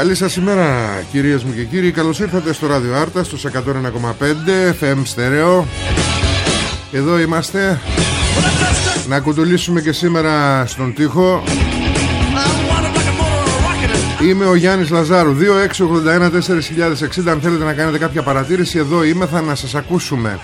Καλή σας ημέρα κυρίες μου και κύριοι. Καλώς ήρθατε στο Ράδιο Άρτα στους 101,5 FM Stereo. Εδώ είμαστε Να κουτουλήσουμε και σήμερα στον τοίχο. Είμαι ο Γιάννης Λαζάρου 2681-4060 Αν θέλετε να κάνετε κάποια παρατήρηση Εδώ είμαι θα να σας ακούσουμε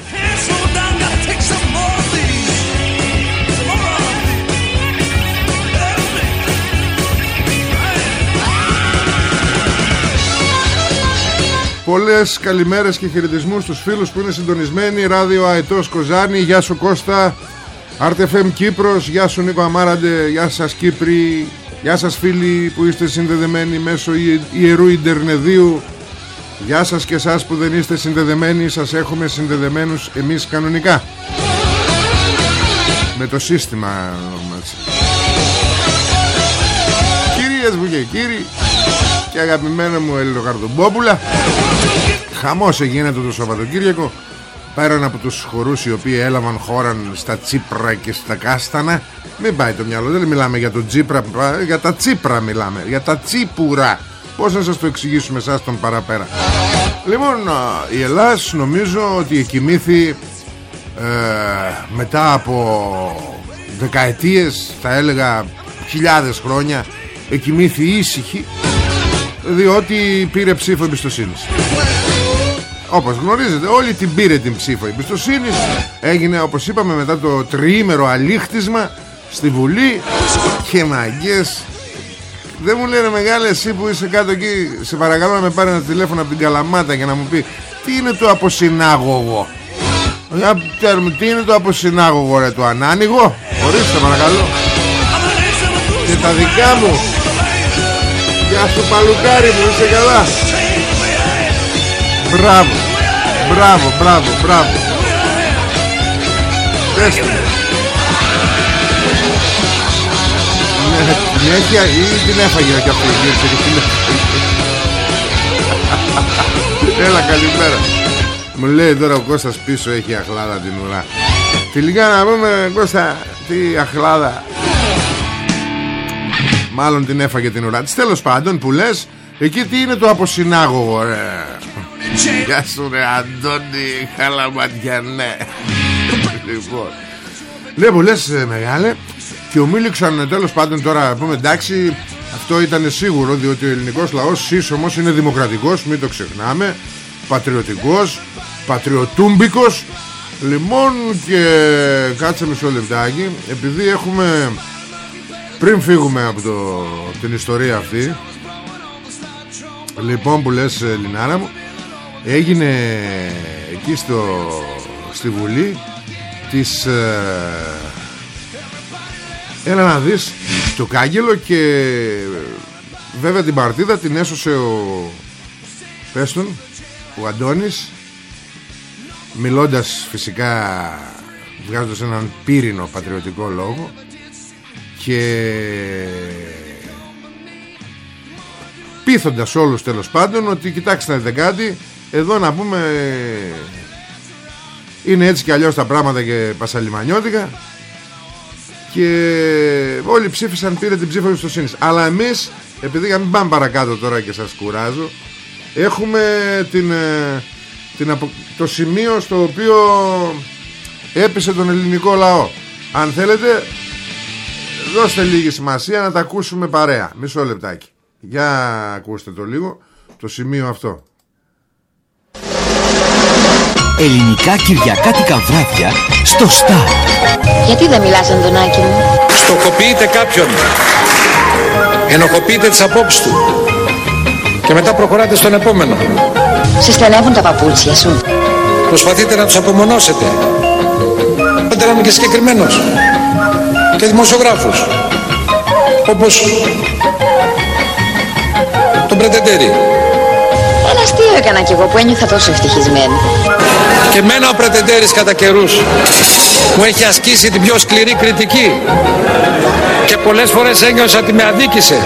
Πολλές καλημέρες και χαιρετισμούς στους φίλους που είναι συντονισμένοι. Ράδιο Αετός Κοζάνη. Γεια σου Κώστα. Αρτεφέμ Κύπρος. Γεια σου Νίκο Αμάραντε. Γεια σας Κύπροι. Γεια σας φίλοι που είστε συνδεδεμένοι μέσω Ιερού Ιντερνεδίου. Γεια σας και εσάς που δεν είστε συνδεδεμένοι. Σας έχουμε συνδεδεμένους εμείς κανονικά. Με το σύστημα μας Κυρίες μου και κύριοι και αγαπημένα μου Ελληνοκαρδομπόπουλα Χαμός έγινε το Σαββατοκύριακο. Πέραν από τους χορούς οι οποίοι έλαβαν χώρα στα Τσίπρα και στα Κάστανα Μην πάει το μυαλό, δεν μιλάμε για το Τσίπρα Για τα Τσίπρα μιλάμε, για τα Τσίπουρα. Πώς να σας το εξηγήσουμε εσάς τον παραπέρα. Λοιπόν, η Ελλάς νομίζω ότι εκοιμήθη ε, μετά από δεκαετίες, θα έλεγα χιλιάδες χρόνια εκοιμήθη ήσυχη διότι πήρε ψήφο εμπιστοσύνης. Όπως γνωρίζετε όλοι την πήρε την ψήφο εμπιστοσύνης. Έγινε όπως είπαμε μετά το τριήμερο αλήχτισμα Στη Βουλή. Και μαγκές Δεν μου λένε μεγάλε εσύ που είσαι κάτω εκεί. Σε παρακαλώ να με πάρει ένα τηλέφωνο από την Καλαμάτα Και να μου πει Τι είναι το αποσυνάγωγο; Τι είναι το αποσυνάγωγο ρε το ανάνοιγο; Ορίστε παρακαλώ. Και τα δικά μου Γεια σου παλουκάρι μου, είσαι καλά. Μπράβο Μπράβο, μπράβο, μπράβο. Πες του Ναι, την έχει ή την έφαγε και αυτή Έλα καλημέρα. Μου λέει τώρα ο Κώστας πίσω έχει αχλάδα την ουρά. Τελικά να πούμε Κώστα Τι αχλάδα Μάλλον την έφαγε την ουρά της. Τέλος πάντων που λες Εκεί τι είναι το αποσυνάγωγο ρε. Γεια σου ρε Αντώνη Χαλαματιανέ Λοιπόν. Ναι που λες ε, μεγάλε Και ομίληξαν τέλος πάντων τώρα πούμε εντάξει Αυτό ήταν σίγουρο Διότι ο ελληνικός λαός σύσσωμος είναι δημοκρατικός Μην το ξεχνάμε. Πατριωτικός Πατριωτούμπικος Λοιπόν και κάτσε μισό λεπτάκι Επειδή έχουμε πριν φύγουμε από το, την ιστορία αυτή Λοιπόν που λες ε, Λινάρα μου Έγινε εκεί στο, στη Βουλή Της ε, Έλα να δεις Το κάγκελο και Βέβαια την παρτίδα την έσωσε ο Πέστον Ο Αντώνης Μιλώντας φυσικά βγάζοντας έναν πύρινο πατριωτικό λόγο και πείθοντας όλους τέλος πάντων ότι κοιτάξτε να δείτε κάτι εδώ να πούμε είναι έτσι και αλλιώς τα πράγματα και πασαλιμανιώτικα και όλοι ψήφισαν πήρε την ψήφο εμπιστοσύνης. αλλά εμείς επειδή για μην πάμε παρακάτω τώρα και σας κουράζω έχουμε την, ε, την, το σημείο στο οποίο έπεσε τον ελληνικό λαό αν θέλετε δώστε λίγη σημασία να τα ακούσουμε παρέα. Μισό λεπτάκι. Για ακούστε το λίγο το σημείο αυτό. Ελληνικά Κυριακάτικα βράδια στο Star. Γιατί δεν μιλάς Αντωνάκη μου; Στοχοποιείτε κάποιον. Ενοχοποιείτε τις απόψεις του. Και μετά προχωράτε στον επόμενο. Σε στενεύουν τα παπούτσια σου. Προσπαθείτε να τους απομονώσετε. Πάτε να είμαι και συγκεκριμένος Και δημοσιογράφους Όπως Τον Πρετεντέρη. Ένας αστείο έκανα κι εγώ που ένιωθα τόσο ευτυχισμένη Και μένα ο Πρετεντέρης κατά καιρούς Μου έχει ασκήσει την πιο σκληρή κριτική Και πολλές φορές ένιωσα ότι με αδίκησε.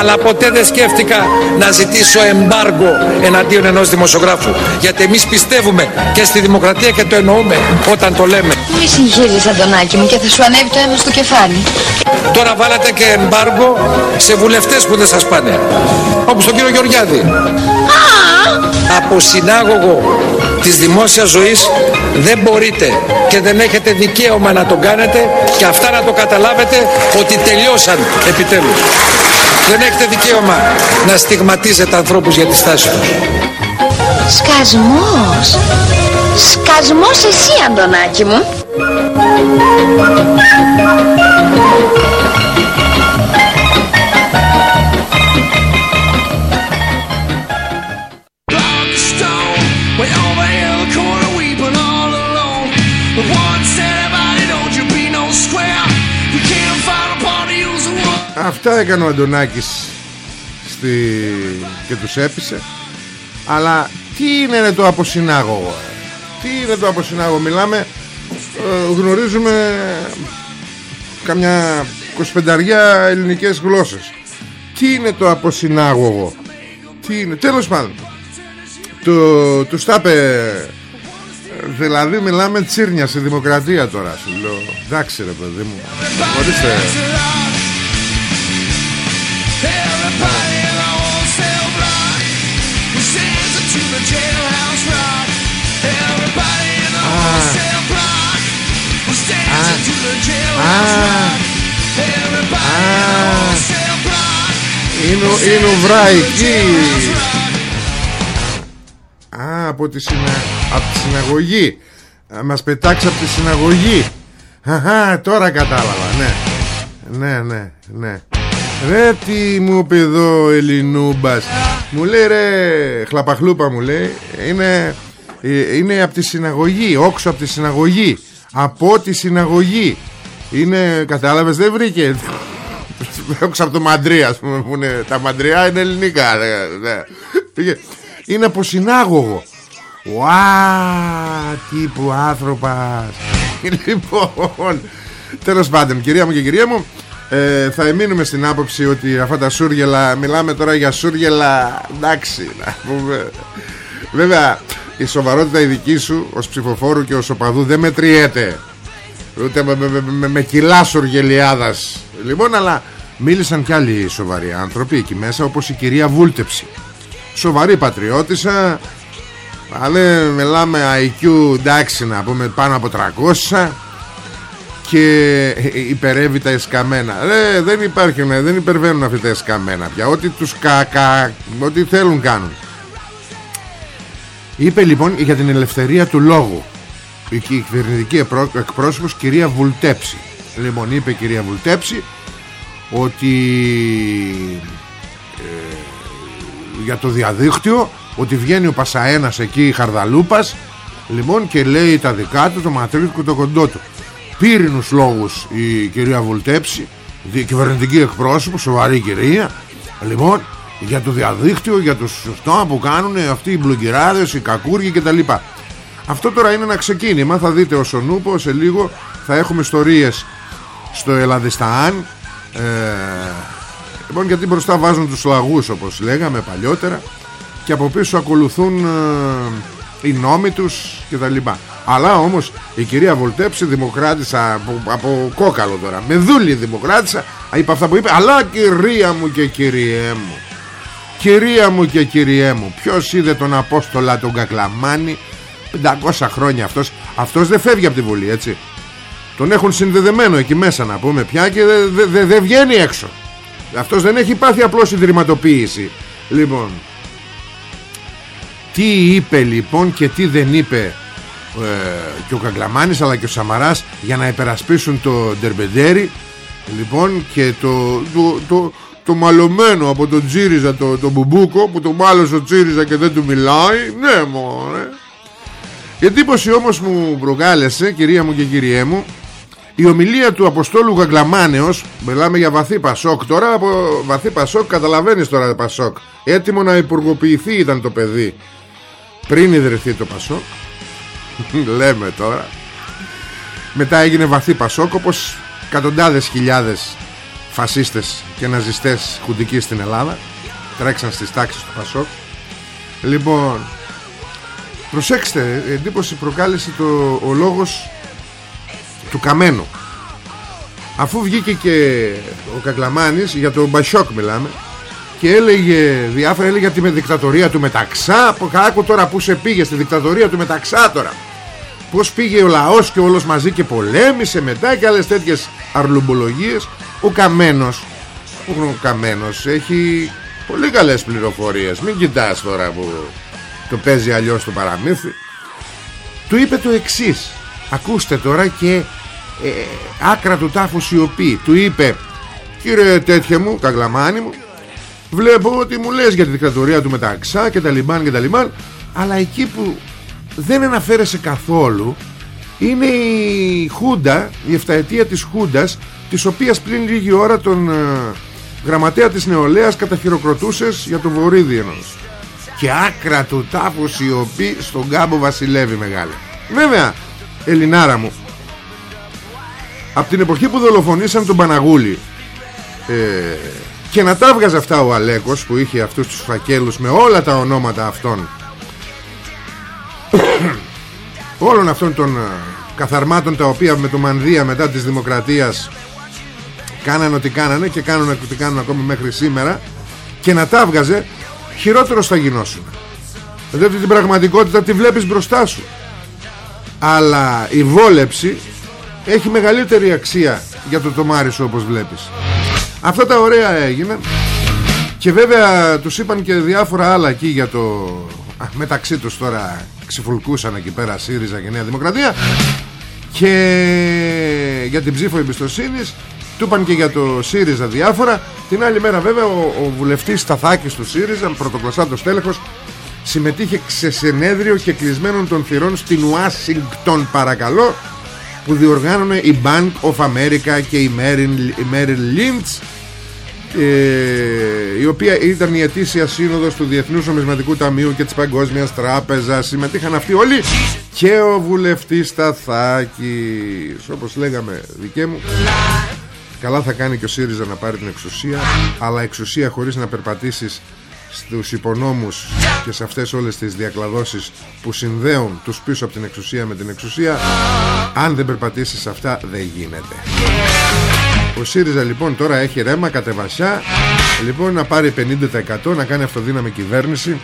Αλλά ποτέ δεν σκέφτηκα να ζητήσω εμπάργο εναντίον ενός δημοσιογράφου. Γιατί εμείς πιστεύουμε και στη δημοκρατία και το εννοούμε όταν το λέμε. Μη συγχύζεις Αντωνάκη μου και θα σου ανέβει το αίμα στο κεφάλι; Τώρα βάλατε και εμπάργο σε βουλευτές που δεν σας πάνε. Όπως τον κύριο Γεωργιάδη. Από συνάγωγο της δημόσιας ζωής δεν μπορείτε και δεν έχετε δικαίωμα να το κάνετε και αυτά να το καταλάβετε ότι τελειώσαν επιτέλους. Δεν έχετε δικαίωμα να στιγματίζετε ανθρώπους για τη στάση τους. Σκασμός Σκασμός εσύ Αντωνάκη μου Αυτά έκανε ο Αντωνάκης στη... και τους έπεισε. Αλλά τι είναι ρε, το αποσυνάγωγο ρε; Τι είναι το αποσυνάγωγο; Μιλάμε ε, Γνωρίζουμε Καμιά 25 ελληνικές γλώσσες. Τι είναι το αποσυνάγωγο; Τι είναι; Τέλος πάντων του, του στάπε Δηλαδή μιλάμε τσίρνια σε δημοκρατία τώρα Σου λέω. Εντάξει ρε παιδί μου Ορίστε Είναι, ο- είναι ο Βραϊκή Α από τη, συνα... από τη συναγωγή. Α, Μας πετάξει από τη συναγωγή. Αχα τώρα κατάλαβα Ναι. Ναι ναι ναι Ρε τι μου είπε εδώ ο Ελληνούμπας. Μου λέει ρε Χλαπαχλούπα μου λέει Είναι ε, Είναι από τη συναγωγή Όξω από τη συναγωγή. Από τη συναγωγή. Είναι κατάλαβες δεν βρήκε. Όξω από το μαντρί ας πούμε που είναι, Τα μαντριά είναι ελληνικά ναι, ναι. Πήγε. Είναι από συνάγωγο. Ουά Τι που άνθρωπας Λοιπόν Τέλος πάντων κυρία μου και κυρία μου ε, Θα εμείνουμε στην άποψη ότι αυτά τα σούργελα Μιλάμε τώρα για σούργελα Εντάξει να πούμε. Βέβαια η σοβαρότητα η δική σου Ως ψηφοφόρου και ως οπαδού δεν μετριέται. Ούτε με, με, με, με κιλά σουργελιάδας. Λοιπόν αλλά μίλησαν κι άλλοι σοβαροί άνθρωποι εκεί μέσα Όπως η κυρία Βούλτεψη. Σοβαρή πατριώτησα Αλλά μιλάμε IQ εντάξει να πούμε πάνω από 300 και υπερεύει τα εσκαμμένα Ρε, δεν υπάρχουν, δεν υπερβαίνουν αυτά τα εσκαμμένα πια. Ό,τι τους κακα, ό,τι θέλουν κάνουν. Είπε λοιπόν για την ελευθερία του λόγου. Η κυβερνητική επρό- εκπρόσωπος κυρία Βουλτέψη. Λοιπόν είπε η κυρία Βουλτέψη ότι ε, για το διαδίκτυο ότι βγαίνει ο Πασαένας εκεί Χαρδαλούπας λοιπόν και λέει τα δικά του το ματρίκο το κοντό του πύρινους λόγους η κυρία Βουλτέψη δι- κυβερνητική εκπρόσωπος σοβαρή κυρία. Λοιπόν για το διαδίκτυο για το σωστό που κάνουν αυτοί οι μπλουγκυράδες οι κακούργοι κτλ. Αυτό τώρα είναι ένα ξεκίνημα. Θα δείτε ως ο Νούπο σε λίγο Θα έχουμε ιστορίες στο Ελλαδιστάν. Ε, Λοιπόν γιατί μπροστά βάζουν τους λαγούς Όπως λέγαμε παλιότερα. Και από πίσω ακολουθούν ε, Οι νόμοι τους και τα λοιπά. Αλλά όμως η κυρία Βολτέψη Δημοκράτησα από, από κόκαλο τώρα. Με δούλη δημοκράτησα Είπε αυτά που είπε. Αλλά κυρία μου και κυριέ μου Κυρία μου και κυριέ μου Ποιος είδε τον Απόστολα τον Κακλαμάνη 500 χρόνια αυτός. Αυτός δεν φεύγει από τη Βουλή έτσι. Τον έχουν συνδεδεμένο εκεί μέσα να πούμε πια Και δεν δε, δε, δε βγαίνει έξω. Αυτός δεν έχει πάθει απλώς ιδρυματοποίηση. Λοιπόν Τι είπε λοιπόν και τι δεν είπε ε, Και ο Καγκλαμάνης αλλά και ο Σαμαράς Για να υπερασπίσουν το Ντερμπεντέρι Λοιπόν και το, το, το, το μαλωμένο από τον Τσίριζα το, το μπουμπούκο που το μάλωσε ο Τσίριζα και δεν του μιλάει. Ναι μωρέ. Η εντύπωση όμως μου προκάλεσε κυρία μου και κυριέ μου η ομιλία του Αποστόλου Γαγκλαμάνεως μιλάμε για βαθύ Πασόκ τώρα από βαθύ Πασόκ καταλαβαίνεις τώρα Πασόκ. Έτοιμο να υπουργοποιηθεί ήταν το παιδί πριν ιδρυθεί το Πασόκ λέμε τώρα μετά έγινε βαθύ Πασόκ όπως εκατοντάδες χιλιάδες φασίστες και ναζιστές χουντικοί στην Ελλάδα τρέξαν στις τάξεις του Πασόκ. Λοιπόν προσέξτε εντύπωση προκάλεσε το, ο λόγος του Καμένου. Αφού βγήκε και ο Κακλαμάνης για τον Μπασόκ μιλάμε και έλεγε διάφορα έλεγε για τη δικτατορία του Μεταξά. Άκου τώρα που σε πήγε στη δικτατορία του Μεταξά τώρα. Πως πήγε ο λαός και όλος μαζί και πολέμησε μετά και άλλες τέτοιες αρλουμπολογίες. Ο Καμένος ο Καμένος έχει πολύ καλές πληροφορίες. Μην κοιτάς τώρα που το παίζει αλλιώς το παραμύθι. Του είπε το εξής. Ακούστε τώρα και ε, άκρα του τάφου σιωπή. Του είπε κύριε τέτοια μου καγλαμάνι μου βλέπω ότι μου λες για τη δικτατορία του Μεταξά και τα λιμάν και τα λιμάν αλλά εκεί που δεν αναφέρεσαι καθόλου είναι η Χούντα, η εφταετία της Χούντας της οποίας πριν λίγη ώρα τον ε, γραμματέα της νεολαίας καταχειροκροτούσες για το βορίδι και άκρα του τάφους σιωπή στον κάμπο βασιλεύει μεγάλη. Βέβαια Ελληνάρα μου από την εποχή που δολοφονήσαν τον Παναγούλη ε, και να τα βγαζε αυτά ο Αλέκος που είχε αυτούς τους φακέλους με όλα τα ονόματα αυτών. Όλων αυτών των ε, καθαρμάτων τα οποία με το Μανδία μετά της Δημοκρατίας κάνανε ό,τι κάνανε και κάνουν ό,τι κάνουν ακόμα μέχρι σήμερα και να τα βγαζε χειρότερο θα γινώσουν δηλαδή την πραγματικότητα τη βλέπεις μπροστά σου. Αλλά η βόλεψη έχει μεγαλύτερη αξία για το τομάρι σου όπως βλέπεις αυτά τα ωραία έγιναν και βέβαια τους είπαν και διάφορα άλλα εκεί για το μεταξύ τους τώρα ξυφουλκούσαν εκεί πέρα ΣΥΡΙΖΑ και Νέα Δημοκρατία. Και για την ψήφο εμπιστοσύνης του είπαν και για το ΣΥΡΙΖΑ διάφορα. Την άλλη μέρα βέβαια ο, ο βουλευτής Σταθάκης του ΣΥΡΙΖΑ πρωτοκλασσάτος τέλεχος συμμετείχε σε συνέδριο και κλεισμένων των θυρών στην Ουάσιγκτον παρακαλώ που διοργάνωνε η Bank of America και η Merrill Lynch ε, η οποία ήταν η ετήσια σύνοδος του Διεθνούς Ομισματικού Ταμείου και της Παγκόσμιας Τράπεζας. Συμμετείχαν αυτοί όλοι και ο βουλευτής Σταθάκης όπως λέγαμε δικέ μου. Καλά θα κάνει και ο ΣΥΡΙΖΑ να πάρει την εξουσία αλλά εξουσία χωρίς να περπατήσεις στους υπονόμους και σε αυτές όλες τις διακλαδώσεις που συνδέουν τους πίσω από την εξουσία με την εξουσία αν δεν περπατήσεις αυτά δεν γίνεται. Ο ΣΥΡΙΖΑ λοιπόν τώρα έχει ρέμα κατεβασιά. Λοιπόν να πάρει 50% Να κάνει αυτοδύναμη κυβέρνηση.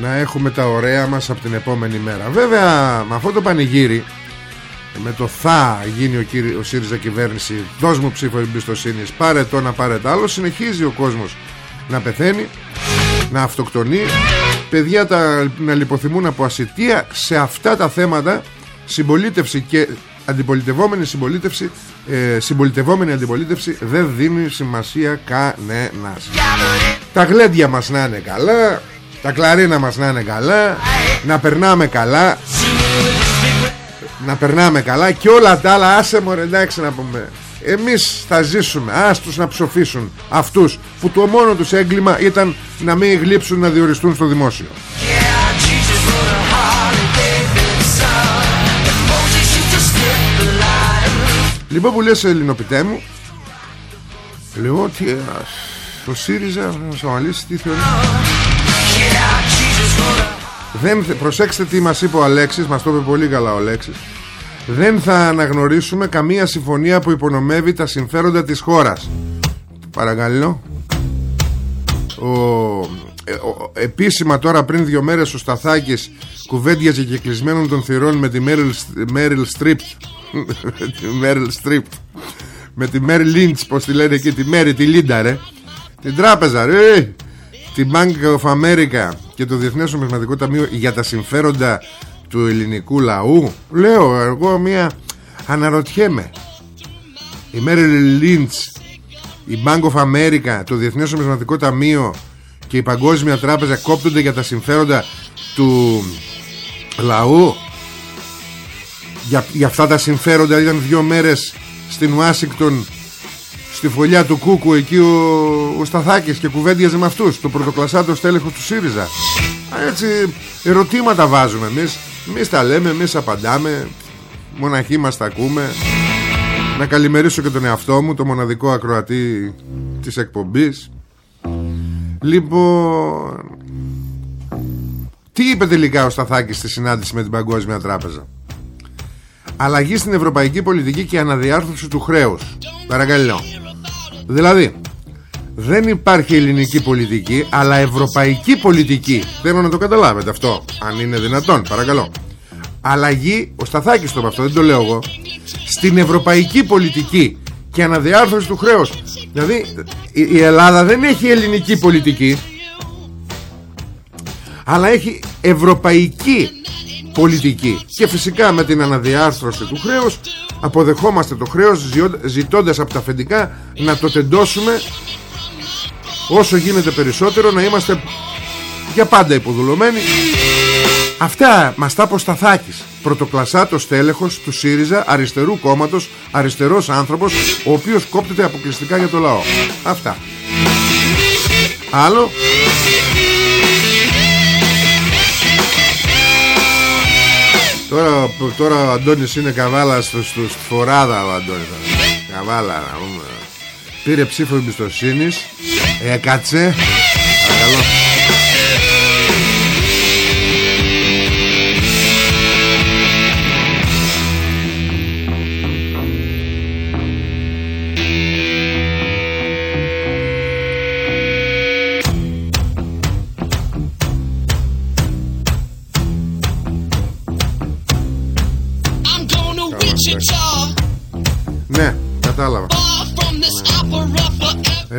Να έχουμε τα ωραία μας Από την επόμενη μέρα. Βέβαια με αυτό το πανηγύρι Με το θα γίνει ο, κύρι, ο ΣΥΡΙΖΑ κυβέρνηση Δώσ' μου ψήφο εμπιστοσύνης Πάρε το να πάρε το άλλο Συνεχίζει ο κόσμος να πεθαίνει Να αυτοκτονεί. Παιδιά τα, να λιποθυμούν από ασυτεία Σε αυτά τα θέματα Συμπολίτευση και αντιπολιτευόμενη συμπολίτευση ε, συμπολιτευόμενη αντιπολίτευση δεν δίνει σημασία κανένας. Τα γλέντια μας να είναι καλά τα κλαρίνα μας να είναι καλά να περνάμε καλά να περνάμε καλά και όλα τα άλλα άσε μωρέ εντάξει να πούμε. Εμείς θα ζήσουμε άστους να ψοφήσουν αυτούς που το μόνο τους έγκλημα ήταν να μην γλύψουν να διοριστούν στο δημόσιο Λοιπόν που λες ελληνοπιτέ μου Λέω τι ε, Ο ΣΥΡΙΖΑ να σου αναλύσει τι θεωρεί. Δεν, θε- Προσέξτε τι μας είπε ο Αλέξης Μας το είπε πολύ καλά ο Αλέξης. Δεν θα αναγνωρίσουμε καμία συμφωνία που υπονομεύει τα συμφέροντα της χώρας. Παρακαλώ. Ο, ε, ο- επίσημα τώρα πριν δύο μέρες ο Σταθάκης κουβέντιαζε και κλεισμένων των θυρών με τη Μέριλ, Μέριλ Στριπ τη Μέριλ Στριπ με τη Μέρι Λίντς πως τη λένε εκεί τη Μέρι τη Λίντα ρε. Την τράπεζα ρε. Την Bank of America και το Διεθνές Νομισματικό Ταμείο για τα συμφέροντα του ελληνικού λαού. Λέω εγώ μια αναρωτιέμαι. Η Μέρι Λίντς η Bank of America, το Διεθνές Νομισματικό Ταμείο και η Παγκόσμια Τράπεζα κόπτονται για τα συμφέροντα του λαού; Για, για αυτά τα συμφέροντα ήταν δύο μέρες στην Ουάσιγκτον στη φωλιά του Κούκου εκεί ο, ο Σταθάκης και κουβέντιαζε με αυτούς το πρωτοκλασσάτο στέλεχος του ΣΥΡΙΖΑ. Α, έτσι ερωτήματα βάζουμε εμείς. Εμείς τα λέμε, εμείς απαντάμε. Μοναχοί μας τα ακούμε. Να καλημερίσω και τον εαυτό μου Το μοναδικό ακροατή της εκπομπής. Λοιπόν Τι είπε τελικά ο Σταθάκης Στη συνάντηση με την Παγκόσμια Τράπεζα; Αλλαγή στην ευρωπαϊκή πολιτική Και αναδιάρθρωση του χρέους. Παρακαλώ. Δηλαδή δεν υπάρχει ελληνική πολιτική Αλλά ευρωπαϊκή πολιτική. Θέλω να το καταλάβετε αυτό Αν είναι δυνατόν παρακαλώ. Αλλαγή Ο Σταθάκης το είπε αυτό δεν το λέω εγώ Στην ευρωπαϊκή πολιτική Και αναδιάρθρωση του χρέους. Δηλαδή η η Ελλάδα δεν έχει ελληνική πολιτική Αλλά έχει ευρωπαϊκή πολιτική. Και φυσικά με την αναδιάρθρωση του χρέους Αποδεχόμαστε το χρέος ζητώ- Ζητώντας από τα αφεντικά Να το τεντώσουμε Όσο γίνεται περισσότερο Να είμαστε για πάντα υποδουλωμένοι. Αυτά μας τα είπε ο Σταθάκης Πρωτοκλασσάτος τέλεχος του ΣΥΡΙΖΑ Αριστερού κόμματος Αριστερός άνθρωπος Ο οποίος κόπτεται αποκλειστικά για το λαό. Αυτά. Άλλο Τώρα, τώρα ο Αντώνης είναι καβάλας στο, στο, στη φοράδα ο Αντώνης Καβάλα να πούμε. Πήρε ψήφο εμπιστοσύνης. Έκατσε Παρακαλώ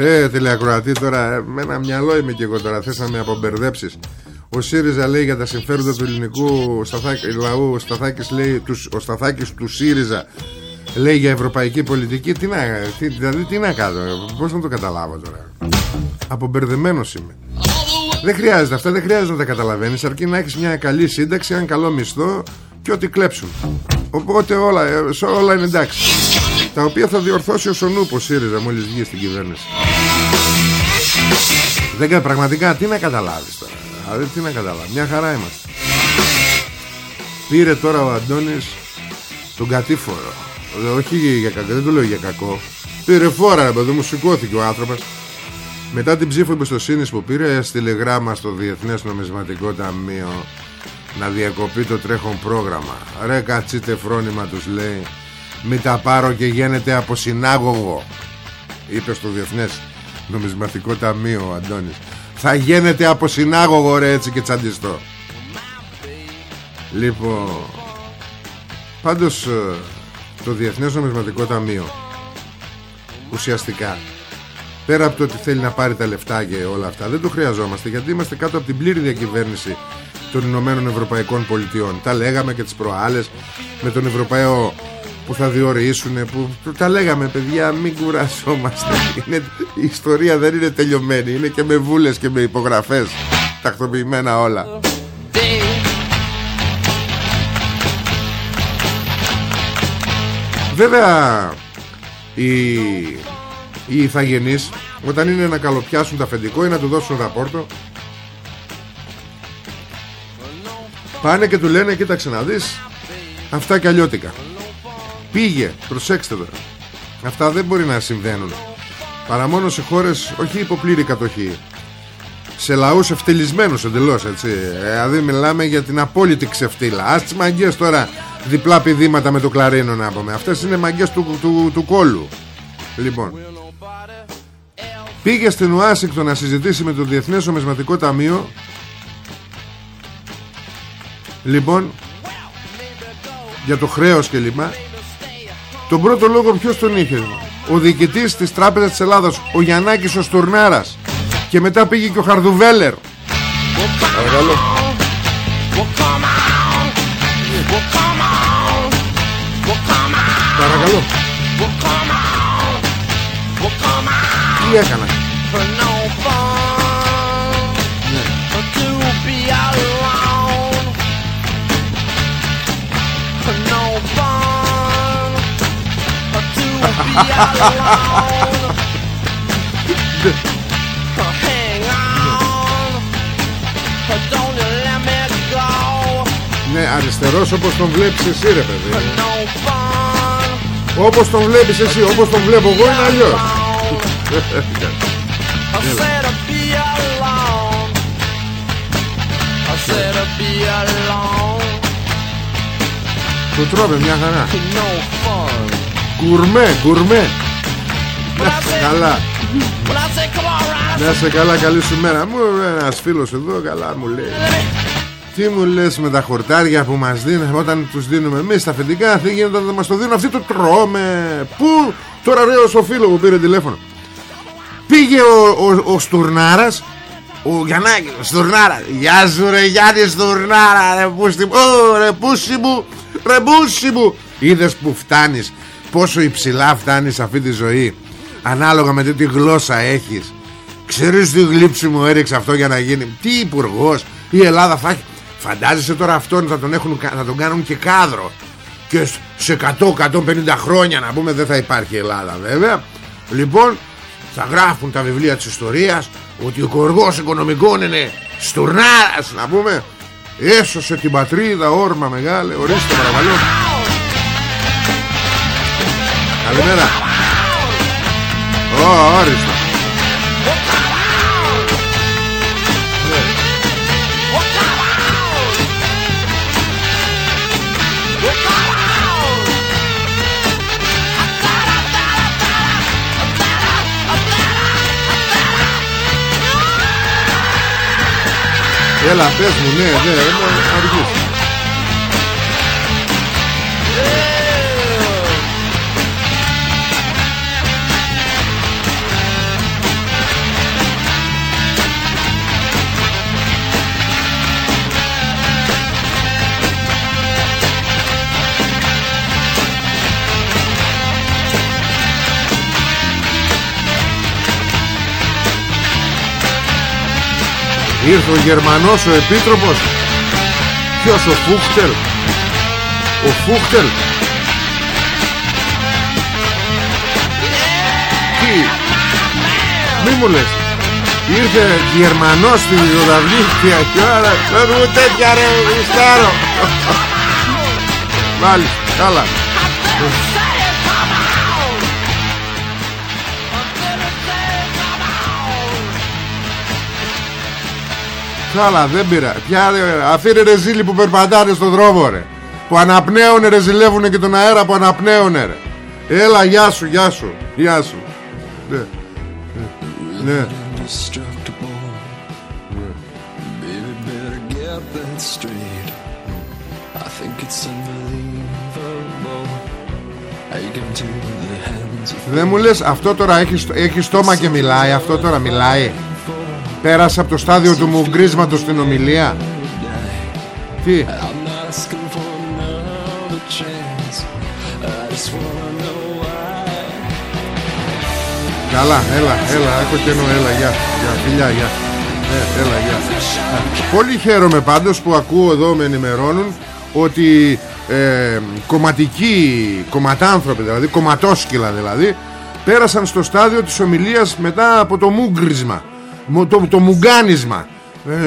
Ε, τηλεακροατή τώρα, ε, με ένα μυαλό είμαι και εγώ τώρα. Θες να με απομπερδέψεις. Ο ΣΥΡΙΖΑ λέει για τα συμφέροντα του ελληνικού Σταθάκη, λαού. Ο Σταθάκης λέει, τους, ο Σταθάκης του ΣΥΡΙΖΑ λέει για ευρωπαϊκή πολιτική. Τι να, τι, δηλαδή, τι να κάνω, πώς να το καταλάβω τώρα. Απομπερδεμένος είμαι. Δεν χρειάζεται αυτά, δεν χρειάζεται να τα καταλαβαίνεις. Αρκεί να έχεις μια καλή σύνταξη, έναν καλό μισθό και ό,τι κλέψουν. Οπότε όλα, ε, σε όλα είναι εντάξει. Τα οποία θα διορθώσει ο Σονούπος ο ΣΥΡΙΖΑ μόλις βγει στην κυβέρνηση. Δεν κα- πραγματικά τι να καταλάβεις τώρα. Δηλαδή τι να καταλάβεις. Μια χαρά είμαστε. Πήρε τώρα ο Αντώνης τον κατήφορο. Ε, Όχι για κακό, δεν το λέω για κακό. Πήρε φόρα, ρε παιδί μου, σηκώθηκε ο άνθρωπος. Μετά την ψήφο εμπιστοσύνη που πήρε, έστειλε γράμμα στο Διεθνές Νομισματικό Ταμείο να διακοπεί το τρέχον πρόγραμμα. Ρε κατσίτε φρόνημα τους λέει, μη τα πάρω και γίνεται από συνάγωγο. Είπε στο Διεθνές Νομισματικό Ταμείο ο Αντώνης. Θα γίνεται από συνάγωγο ρε έτσι και τσαντιστό. Λοιπόν, πάντως ε, το Διεθνές Νομισματικό Ταμείο ουσιαστικά πέρα από το ότι θέλει να πάρει τα λεφτά και όλα αυτά δεν το χρειαζόμαστε γιατί είμαστε κάτω από την πλήρη διακυβέρνηση των Ηνωμένων Ευρωπαϊκών Πολιτειών τα λέγαμε και τις προάλλες με τον Ευρωπαίο που θα διορίσουν που που τα λέγαμε παιδιά μην κουρασόμαστε. Είναι, η ιστορία δεν είναι τελειωμένη είναι και με βούλες και με υπογραφές τακτοποιημένα όλα. Βέβαια οι, οι ηθαγενείς όταν είναι να καλοπιάσουν τα αφεντικό ή να του δώσουν ραπόρτο πάνε και του λένε κοίταξε να δεις αυτά και αλλιώτικα πήγε προσέξτε τώρα. Αυτά δεν μπορεί να συμβαίνουν. Παρά μόνο σε χώρες όχι υποπλήρη κατοχή. Σε λαούς ευτελισμένους εντελώς έτσι. Δηλαδή μιλάμε για την απόλυτη ξεφτύλα. Ας τις μαγκές τώρα διπλά πηδήματα με το κλαρίνο να πούμε. Αυτές είναι μαγκές του, του, του κόλου. Λοιπόν. Πήγε στην Ουάσιγκτο να συζητήσει με το Διεθνές Ομεσματικό Ταμείο. Λοιπόν Για το χρέος και λοιπά Τον πρώτο λόγο ποιος τον είχε; Ο διοικητής της Τράπεζας της Ελλάδας Ο Γιαννάκης ο Στουρνάρας. Και μετά πήγε και ο Χαρδουβέλερ. Παρακαλώ. Παρακαλώ. Τι έκανα Ναι αριστερός όπως τον βλέπεις εσύ ρε παιδί. Όπως τον βλέπεις εσύ Όπως τον βλέπω εγώ είναι αλλιώς. Το τρώμε μια χαρά Γκουρμέ, γκουρμέ. Καλά. Να σε καλά καλή σου μέρα. Μου ένας φίλος εδώ καλά μου λέει. Τι μου λες με τα χορτάρια που μας δίνουν Όταν τους δίνουμε εμείς τα αφεντικά Τι γίνεται όταν μας το δίνουν; Αυτοί το τρώμε. Πού; Τώρα ρε ο φίλο που πήρε τηλέφωνο. Πήγε ο, ο, ο Στουρνάρας ο Γιαννάκης, ο Στουρνάρα. Γεια σου ρε Γιάννη Στουρνάρα Ρε πούστη μου, Ω, ρε πούστη μου Ρε πούστη μου. Είδες που φτάνεις Πόσο υψηλά φτάνεις σε αυτή τη ζωή Ανάλογα με τι γλώσσα έχεις. Ξέρεις τι γλύψη μου έριξε αυτό για να γίνει; Τι υπουργός Η Ελλάδα θα έχει Φαντάζεσαι τώρα αυτόν θα τον, έχουν, θα τον κάνουν και κάδρο. Και σε 100-150 χρόνια να πούμε δεν θα υπάρχει Ελλάδα βέβαια. Λοιπόν θα γράφουν τα βιβλία της ιστορίας Ότι ο κοργός οικονομικών είναι Στουρνάρας να πούμε. Έσωσε την πατρίδα όρμα μεγάλε Ορίστε παρακαλώ Καλημέρα. Ω, όριστα Έλα πες μου ναι ναι ναι αργείς Ήρθε ο Γερμανός ο Επίτροπος. Ποιος ο Φούχτελ; Ο Φούχτελ. Τι; Μη μου λες. Ήρθε Γερμανός στη ζωνταυνή Και ώρα Δεν μου τέτοια ρε Ιστάρο Μάλιστα Καλά Καλά δεν πήρα Ποια ρε Αυτοί είναι ρεζίλοι που περπατάνε στον δρόμο ρε Που αναπνέουν ρε ζηλεύουν και τον αέρα που αναπνέουν ρε Έλα γεια σου γεια σου Γεια σου Ναι Ναι, ναι. Baby, better get that straight. I think it's unbelievable. I can to the hands of Δεν μου λες αυτό τώρα έχει, έχει στόμα και μιλάει Αυτό τώρα μιλάει Πέρασε από το στάδιο του μουγκρίσματος στην ομιλία Τι; I'm not asking for another chance. I just wanna know why. Καλά έλα έλα έχω κενό έλα γεια Γεια φιλιά γεια ε, Έλα γεια Α, Πολύ χαίρομαι πάντως που ακούω εδώ με ενημερώνουν Ότι ε, κομματικοί Κομματάνθρωποι δηλαδή Κομματόσκυλα δηλαδή Πέρασαν στο στάδιο της ομιλίας μετά από το μούγκρισμα Μου- το, το μουγκάνισμα.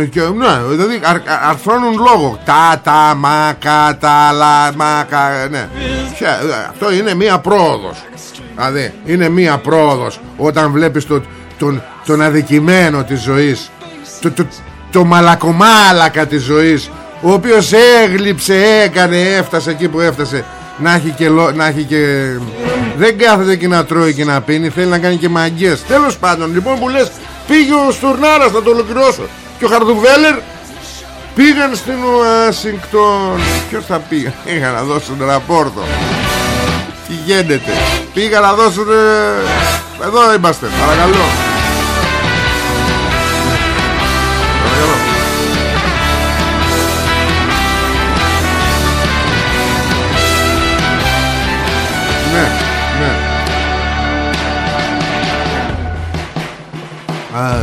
Ε, και, ναι, δηλαδή αρ, αρ- αρθρώνουν λόγο. Τα, τα, μα, κα, τα, λα, μα, κα, ναι. Και, ε, Αυτό είναι μία πρόοδος. Δηλαδή είναι μία πρόοδος Όταν βλέπεις το, τον, τον αδικημένο της ζωής. Το, το, το μαλακομάλακα της ζωής Ο οποίος έγλειψε, έκανε, έφτασε εκεί που έφτασε. Να έχει, και, λο- να έχει και... Δεν κάθεται και να τρώει και να πίνει Θέλει να κάνει και μαγκές Τέλος πάντων λοιπόν που λες Πήγε ο Στουρνάρας να το ολοκληρώσω. Και ο Χαρδουβέλερ Πήγαν στην Ουάσιγκτον. Ποιος θα πήγα Πήγα να δώσουν ραπόρτο. Τι γίνεται; Πήγα να δώσουν ε, Εδώ είμαστε παρακαλώ Παρακαλώ Α,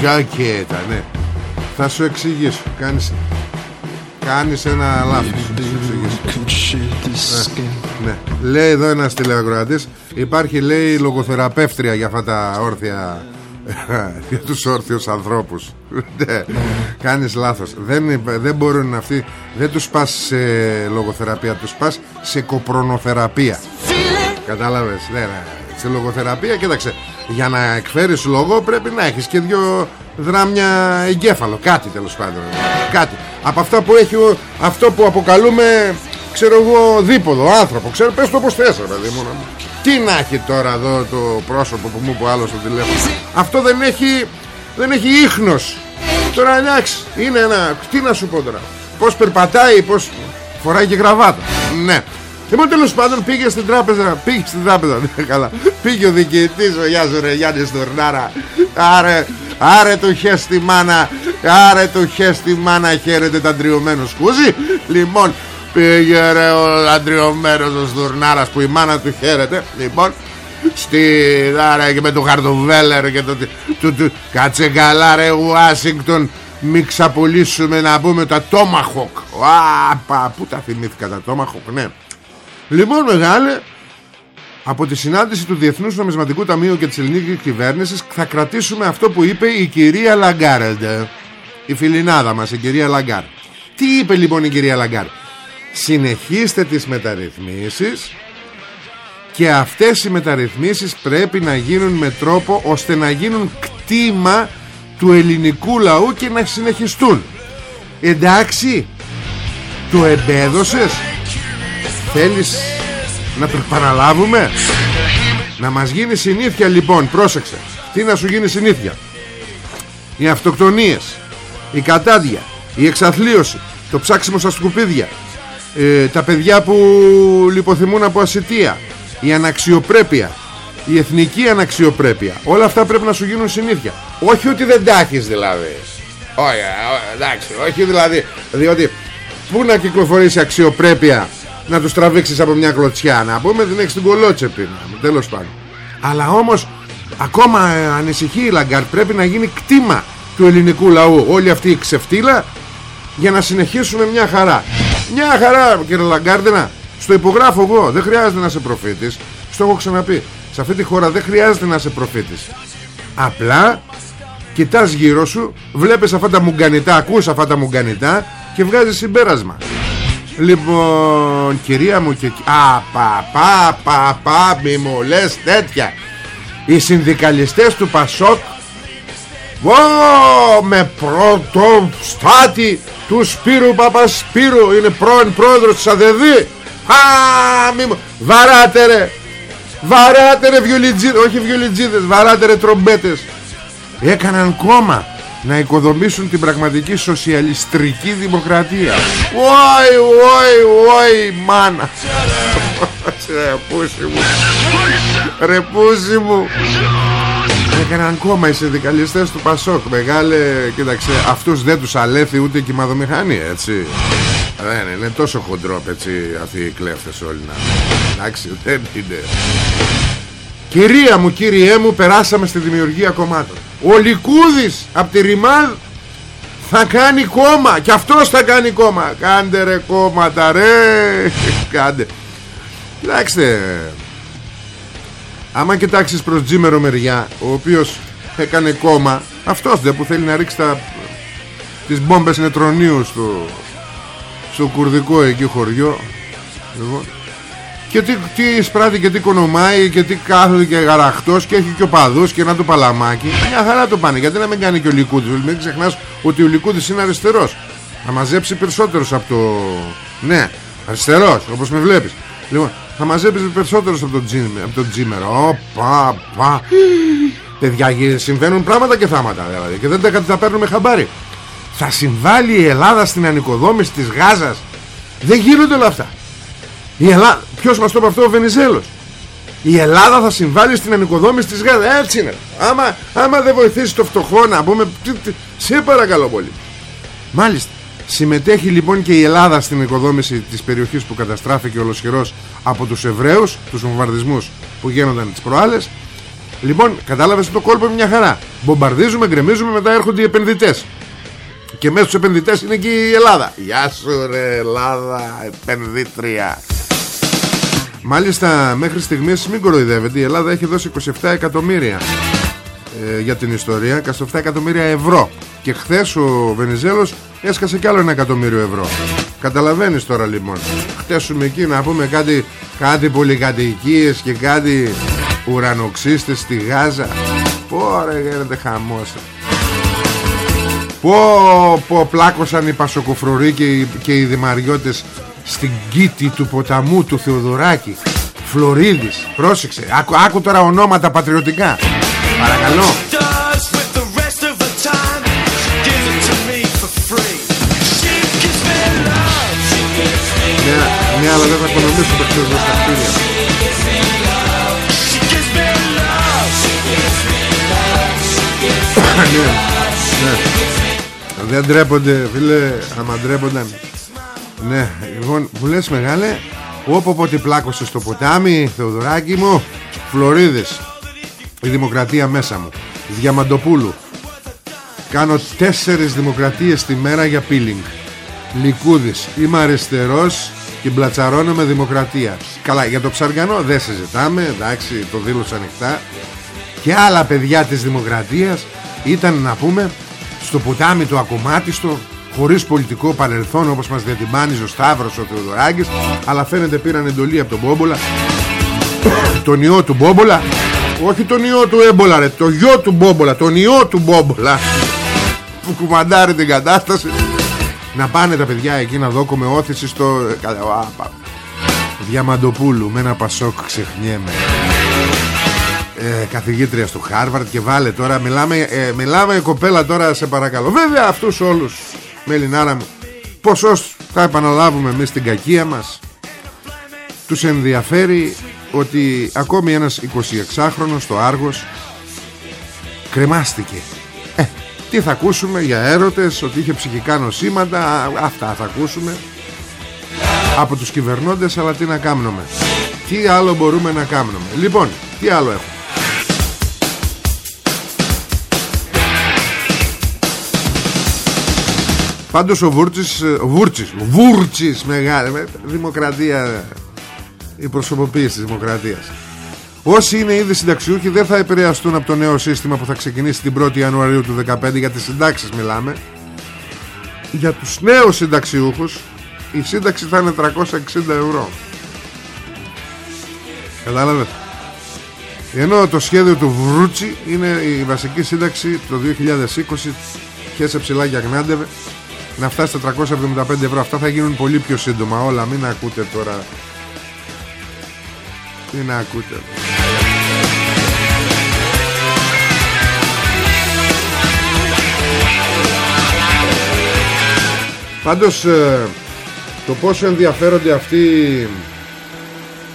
ζακέτα, ναι. Θα σου εξηγήσω. Κάνεις, κάνεις ένα λάθος. Θα σου εξηγήσω. Ναι. Λέει εδώ ένας τηλεακροατής Υπάρχει λέει λογοθεραπεύτρια για αυτά τα όρθια Για τους όρθιους ανθρώπους Ναι. Κάνεις λάθος δεν, υπα- δεν μπορούν αυτοί Δεν τους πας σε λογοθεραπεία Τους πας σε κοπρονοθεραπεία Κατάλαβες ναι, ναι. Σε λογοθεραπεία κοίταξε Για να εκφέρεις λόγο πρέπει να έχεις και δυο δράμια εγκέφαλο. Κάτι τέλος πάντων. Κάτι. Από αυτά που έχει ο- Αυτό που αποκαλούμε Ξέρω εγώ δίποδο άνθρωπο. Ξέρω πες το όπως θες ρε παιδί μου να- Τι να έχει τώρα εδώ το πρόσωπο που μου είπε ο άλλος στο τηλέφωνο. Αυτό δεν έχει Δεν έχει ίχνος. Τώρα εντάξει είναι ένα Τι να σου πω τώρα. Πως περπατάει πως φοράει και γραβάτα. Ναι Λοιπόν τέλος πάντων πήγε στην τράπεζα Πήγε στην τράπεζα ναι, καλά. Πήγε ο διοικητής ο Γεια σου ρε Γιάννης Στουρνάρα Άρε Άρε το χες στη μάνα Άρε το χες στη μάνα Χαίρεται τα αντριωμένο σκούζι Λοιπόν πήγε ρε ο αντριωμένος ο Στουρνάρας Που η μάνα του χαίρεται. Λοιπόν Στη άρα και με το Χαρτοβέλερ και το, του, του, Κάτσε καλά ρε Ουάσιγκτον Μην ξαπολύσουμε να πούμε τα Τόμαχοκ Άπα Πού τα θυμήθηκα τα Τόμαχοκ ναι Λοιπόν μεγάλε από τη συνάντηση του Διεθνούς Νομισματικού Ταμείου και της ελληνικής κυβέρνησης θα κρατήσουμε αυτό που είπε η κυρία Λαγκάρντ η φιλινάδα μας η κυρία Λαγκάρ. Τι είπε λοιπόν η κυρία Λαγκάρ; Συνεχίστε τις μεταρρυθμίσεις και αυτές οι μεταρρυθμίσεις πρέπει να γίνουν με τρόπο ώστε να γίνουν κτήμα του ελληνικού λαού και να συνεχιστούν. Εντάξει το εμπέδωσες; Θέλεις να το επαναλάβουμε να μας γίνει συνήθεια λοιπόν πρόσεξε. Τι να σου γίνει συνήθεια; Οι αυτοκτονίες η κατάδια η εξαθλίωση το ψάξιμο στα σκουπίδια ε, τα παιδιά που λιποθυμούν από ασυτεία η αναξιοπρέπεια η εθνική αναξιοπρέπεια όλα αυτά πρέπει να σου γίνουν συνήθεια. Όχι ότι δεν τα έχεις δηλαδή. Όχι, ε, εντάξει, όχι δηλαδή διότι πού να κυκλοφορήσει αξιοπρέπεια να τους τραβήξεις από μια κλωτσιά να πούμε την έχεις στην κωλότσεπη. Να- τέλος πάντων. Αλλά όμως ακόμα ε, ανησυχεί η Λαγκάρντ πρέπει να γίνει κτήμα του ελληνικού λαού όλη αυτή η ξεφτύλα για να συνεχίσουμε μια χαρά. Μια χαρά κύριε Λαγκάρντενα στο υπογράφω εγώ δεν χρειάζεται να είσαι προφήτης. Στο έχω ξαναπεί σε αυτή τη χώρα δεν χρειάζεται να είσαι προφήτης. Απλά κοιτάς γύρω σου βλέπεις αυτά τα μουγκανιτά ακούς αυτά τα μουγκανιτά και βγάζεις συμπέρασμα Λοιπόν, κυρία μου και... Α, πα, πα, πα, πα, μη μου λες τέτοια. Οι συνδικαλιστές του Πασόκ Ω, με πρώτο στάτη του Σπύρου Παπασπύρου είναι πρώην πρόεδρος της ΑΔΕΔΗ Α, μη μου... Βαράτε ρε Βαράτε ρε βιολιτζίδες Όχι βιολιτζίδες, βαράτε ρε τρομπέτες. Έκαναν κόμμα να οικοδομήσουν την πραγματική σοσιαλιστρική δημοκρατία. Ωι, ωι, ωι, μάνα. Ρε πούσι μου. Ρε πούσι μου. Έκαναν κόμμα οι συνδικαλιστές του Πασόκ. Μεγάλε, κοίταξε Αυτούς δεν τους αλέθη ούτε η κυμαδομηχανία έτσι. Δεν είναι, είναι τόσο χοντρόπ έτσι Αυτοί οι κλέφτες όλοι να Εντάξει δεν είναι Κυρία μου, κύριέ μου, περάσαμε στη δημιουργία κομμάτων. Ο Λικούδης από τη Ρημάδ θα κάνει κόμμα και αυτός θα κάνει κόμμα. Κάντε ρε κόμματα ρε. Κάντε. Κοιτάξτε. Άμα κοιτάξεις προς Τζίμερο μεριά, ο οποίος έκανε κόμμα, αυτός δεν που θέλει να ρίξει τα, τις μπόμπες νετρονίου στο, στο κουρδικό εκεί χωριό. Λοιπόν, και τι, τι εισπράττει και τι κονομάει και τι κάθεται και γαραχτός και έχει και ο παδούς και ένα το παλαμάκι. Μια χαρά το πάνε γιατί να μην κάνει και ο Λικούδης μην ξεχνάς ότι ο Λικούδης είναι αριστερός. Θα μαζέψει περισσότερους από το ναι αριστερός όπως με βλέπεις. Λοιπόν θα μαζέψει περισσότερους από τον Τζίμερ από τον Τζίμερ Οπα, πα. παιδιά γε- συμβαίνουν πράγματα και θάματα δηλαδή. Και δεν τα, τα παίρνουμε χαμπάρι. Θα συμβάλλει η Ελλάδα στην ανοικοδόμηση της Γάζας. Δεν γίνονται όλα αυτά η Ελλάδα, ποιος μας το είπε αυτό ο Βενιζέλος; Η Ελλάδα θα συμβάλλει στην ανοικοδόμηση της Γάζας. Έτσι είναι. Άμα, άμα δεν βοηθήσει το φτωχό να πούμε τι- τι- σε παρακαλώ πολύ. Μάλιστα. Συμμετέχει λοιπόν και η Ελλάδα στην οικοδόμηση της περιοχής που καταστράφηκε ολοσχερός από τους Εβραίους τους βομβαρδισμούς που γίνονταν τις προάλλες. Λοιπόν κατάλαβες το κόλπο είναι μια χαρά. Μπομπαρδίζουμε, γκρεμίζουμε μετά έρχονται οι επενδυτές. Και μέσα στους επενδυτές είναι και η Ελλάδα. Γεια σου ρε Ελλάδα επενδύτρια Μάλιστα μέχρι στιγμής μην κοροϊδεύετε Η Ελλάδα έχει δώσει 27 εκατομμύρια ε, Για την ιστορία. 27 εκατομμύρια ευρώ. Και χθες ο Βενιζέλος έσκασε κι άλλο ένα εκατομμύριο ευρώ. Καταλαβαίνεις τώρα λοιπόν. Χτέσουμε εκεί να πούμε κάτι Κάτι πολυκατοικίες και κάτι Ουρανοξύστες στη Γάζα. Πόρε γίνεται χαμός Πω, πω πλάκωσαν οι Πασοκοφροροί και οι, και οι Δημαριώτες στην κήτη του ποταμού του Θεοδωράκη Φλωρίδης Πρόσεξε, άκου, άκου τώρα ονόματα πατριωτικά Παρακαλώ does with the rest of the time. She gives it to me for free. She gives me love. She gives me Ναι, ναι αλλά δεν θα οικονομήσω το χθες στα κτίρια She gives me love. ναι, ναι. Δεν τρέπονται φίλε Άμα ντρέπονταν Ναι λοιπόν μου λες μεγάλεΌπο πω τι πλάκωσε στο ποτάμι Θεοδωράκη μου Φλωρίδες Η δημοκρατία μέσα μου Διαμαντοπούλου. Κάνω τέσσερις δημοκρατίες τη μέρα για πίλινγκ Λικούδης Είμαι αριστερός και μπλατσαρώνω με δημοκρατία. Καλά για το ψαργανό δεν συζητάμε Εντάξει το δήλωσα ανοιχτά. Και άλλα παιδιά της Δημοκρατίας ήταν να πούμε στο ποτάμι το ακομάτιστο χωρίς πολιτικό παρελθόν όπως μας διατυμπάνιζε ο Σταύρος ο Θεοδωράκης αλλά φαίνεται πήραν εντολή από τον Μπόμπολα. Τον ιό του Μπόμπολα. Όχι τον ιό του Έμπολα ρε το γιο του Μπόμπολα τον ιό του Μπόμπολα. Που κουμαντάρει την κατάσταση. Να πάνε τα παιδιά εκεί να δώκω με όθηση στο Α, πα- Διαμαντοπούλου με ένα πασόκ ξεχνιέμαι. Ε, καθηγήτρια στο Χάρβαρτ και βάλε τώρα μιλάμε, ε, μιλάμε κοπέλα τώρα σε παρακαλώ. Βέβαια αυτούς όλους με Ελληνάρα μου ποσός θα επαναλάβουμε εμείς την κακία μας. Τους ενδιαφέρει ότι ακόμη ένας 26χρονος στο Άργος κρεμάστηκε. Ε, τι θα ακούσουμε για έρωτες ότι είχε ψυχικά νοσήματα α, αυτά θα ακούσουμε. Από τους κυβερνώντες αλλά τι να κάνουμε τι άλλο μπορούμε να κάνουμε λοιπόν τι άλλο έχουμε; Πάντως ο Βούρτσης, ε, ο Βούρτσης, ο Βούρτσης μεγάλη, με- δημοκρατία, η προσωποποίηση της δημοκρατίας. Όσοι είναι ήδη συνταξιούχοι δεν θα επηρεαστούν από το νέο σύστημα που θα ξεκινήσει την 1η Ιανουαρίου του 2015 για τις συντάξεις μιλάμε. Για τους νέους συνταξιούχους η σύνταξη θα είναι 360 ευρώ. Κατάλαβες; Ενώ το σχέδιο του Βρούτσι είναι η βασική σύνταξη το 2020 και σε ψηλά για γνάντευε να φτάσει στα 375 ευρώ. Αυτά θα γίνουν πολύ πιο σύντομα όλα. Μην ακούτε τώρα. Μην ακούτε. Πάντως ε, το πόσο ενδιαφέρονται αυτοί